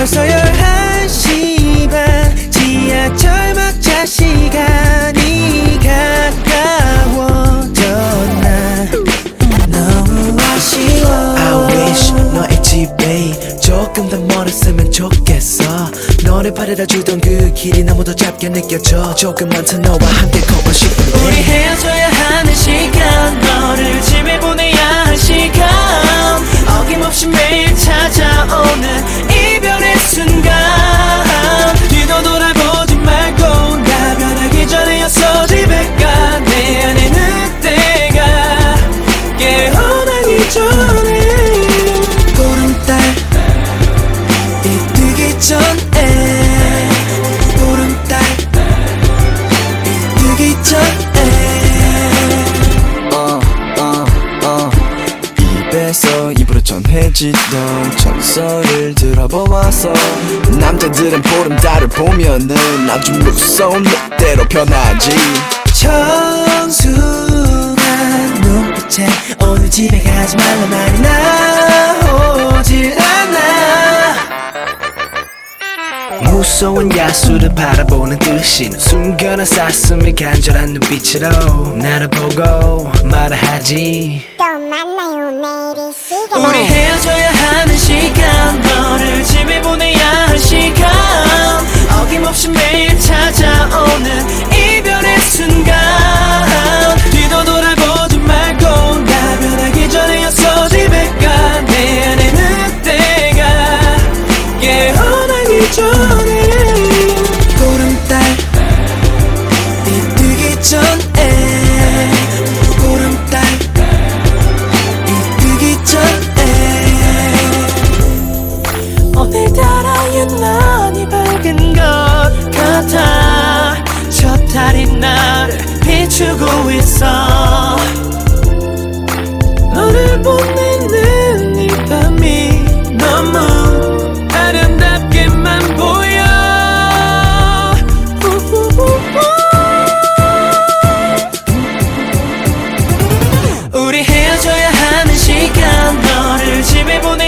벌써 11시 반. 지하철 막차 시간이 가까워져 나. 너무 아쉬워. I wish 너의 집에 조금 더 멀었으면 좋겠어. 너를 바래다 주던 그 길이 너무도 짧게 느껴져. 조금만 더 너와 함께 걷고 싶은데. 우리 헤어져야 하는 시간 너를 집에 보내 전해지던 전설을 들어보아서 남자들은 보름달을 보면은 아주 무서운 늑대로 변하지. 청순한 눈빛에 오늘 집에 가지 말라 말이 나오질 않아. 무서운 야수를 바라보는 듯이 숨겨놓은 사슴의 간절한 눈빛으로 나를 보고 말하지. 또 만나요. 내일 이 시간에 없이 매일 찾아오는 이별의 순간. 뒤도 돌아보지 말고 나 변하기 전에였어 집에 가내 안에 늑대가 깨어나기 전 있어. 너를 보내는 이 밤이 너무 아름답게만 보여. 우리 헤어져야 하는 시간 너를 집에 보내